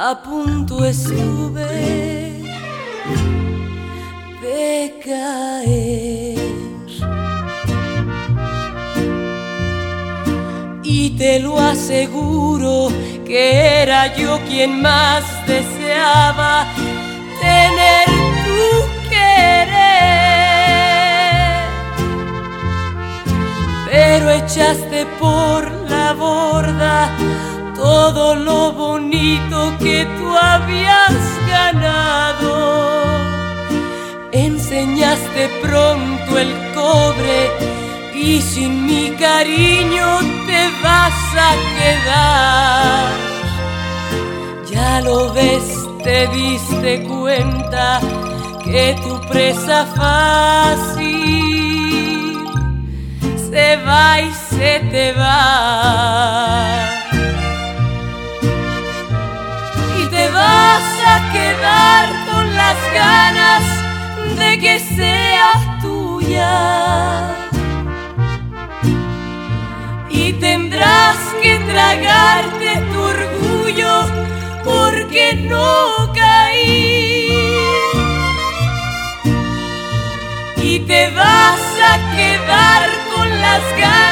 a punto estuve de caer. Y te lo aseguro que era yo quien más deseaba tener tu querer. Pero echaste por la borda todo lo bonito que tú habías ganado. Enseñaste pronto el cobre y sin mi cariño te vas a quedar. Ya lo ves, te diste cuenta que tu presa fácil se va y se te va. Quedar con las ganas de que sea tuya. Y tendrás que tragarte tu orgullo porque no caí. Y te vas a quedar con las ganas